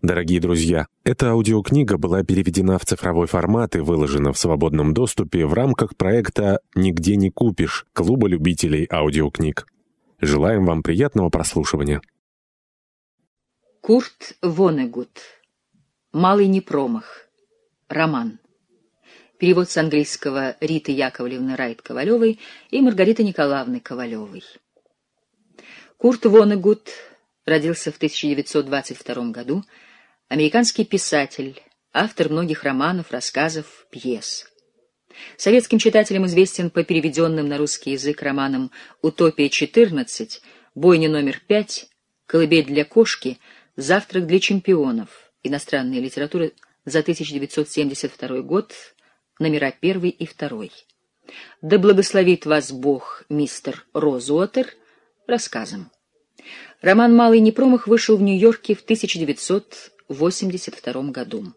Дорогие друзья, эта аудиокнига была переведена в цифровой формат и выложена в свободном доступе в рамках проекта «Нигде не купишь» Клуба любителей аудиокниг. Желаем вам приятного прослушивания. Курт Вонегут. «Малый непромах». Роман. Перевод с английского Риты Яковлевны Райт-Ковалевой и Маргариты Николаевны Ковалевой. Курт Вонегут родился в 1922 году Американский писатель, автор многих романов, рассказов, пьес. Советским читателям известен по переведенным на русский язык романам «Утопия-14», «Бойня номер пять», «Колыбель для кошки», «Завтрак для чемпионов», иностранная литература за 1972 год, номера первый и второй. «Да благословит вас Бог, мистер Розуотер» рассказом. Роман «Малый непромах» вышел в Нью-Йорке в 1900 1982 году.